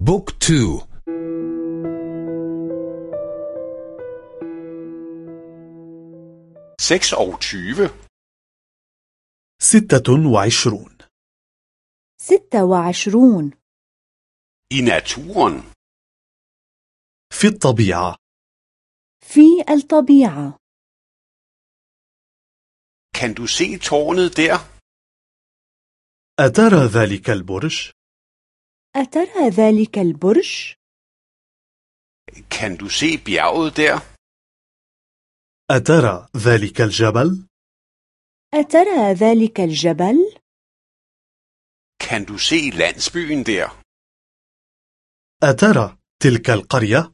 بوك تو seks og tyve ستة وعشرون ستة وعشرون i naturen. في الطبيعة في الطبيعة Kan du se tårnet der? أترى ذلك البرج؟ أترى ذلك البرج؟ Kan du se bjerget der? أترى ذلك الجبل؟ أترى ذلك الجبل؟ Kan du se landsbyen der? أترى تلك القرية؟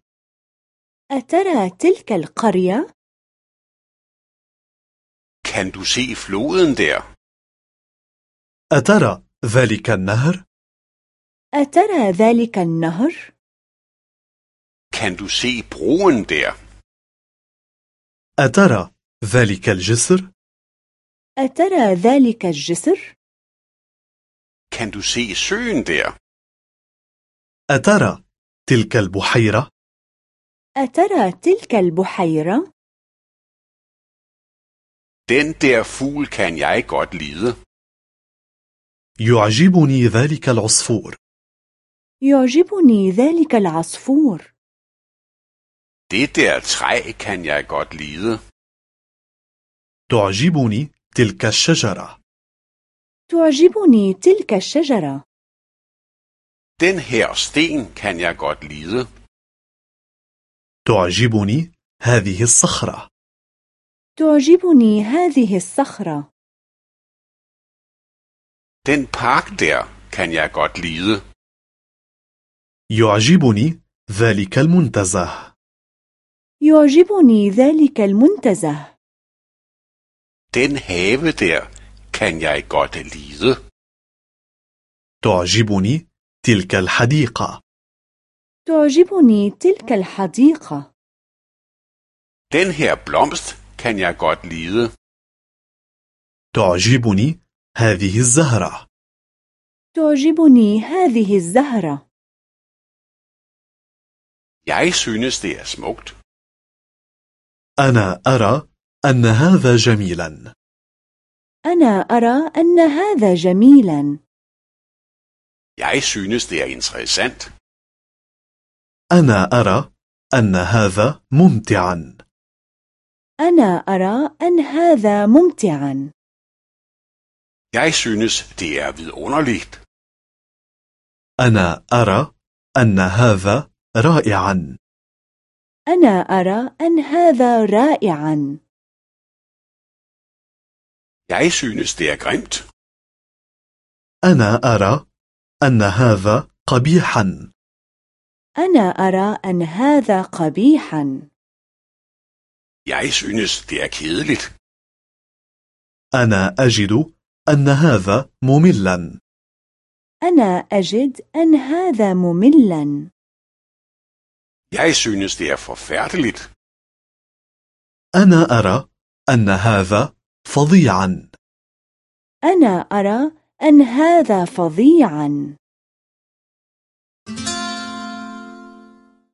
أترى تلك القرية؟ Kan du se floden der? أترى ذلك النهر؟ أترى ذلك النهر؟ Kan du se broen der? أترى ذلك الجسر؟ أترى ذلك الجسر؟ Kan du se søen der? أترى تلك البحيرة؟ أترى تلك البحيرة؟ Den der fugl kan jeg godt lide. يعجبني ذلك العصفور يعجبني ذلك العصفور Det der træ kan jeg godt lide. تعجبني تلك الشجرة تعجبني تلك الشجرة Den her sten kan jeg godt lide. تعجبني هذه الصخرة تعجبني هذه الصخرة Den park der kan jeg godt lide. يعجبني ذلك المنتزه. يعجبني ذلك المنتزه. Den have der kan jeg godt lide. تعجبني تلك الحديقة. تعجبني تلك الحديقة. Den her blomst kan jeg godt lide. تعجبني هذه الزهرة. تعجبني هذه الزهرة. Jeg synes, det er smukt. أنا أرى أن هذا جميلا أنا أرى أن هذا جميلا Jeg synes, det er interessant. أنا أرى أن هذا ممتعا أنا أرى أن هذا ممتعا Jeg synes, det er vidunderligt. أنا أرى أن هذا رائعا. أنا أرى أن هذا رائعا. Jeg synes, det er grimt. أنا أرى أن هذا قبيحا. أنا أرى أن هذا قبيحا. Jeg synes, det er kedeligt. أنا أجد أن هذا مملا. أنا أجد أن هذا مملا. Jeg synes, det er forfærdeligt. أنا أرى أن هذا فظيعا أنا أرى أن هذا فظيعا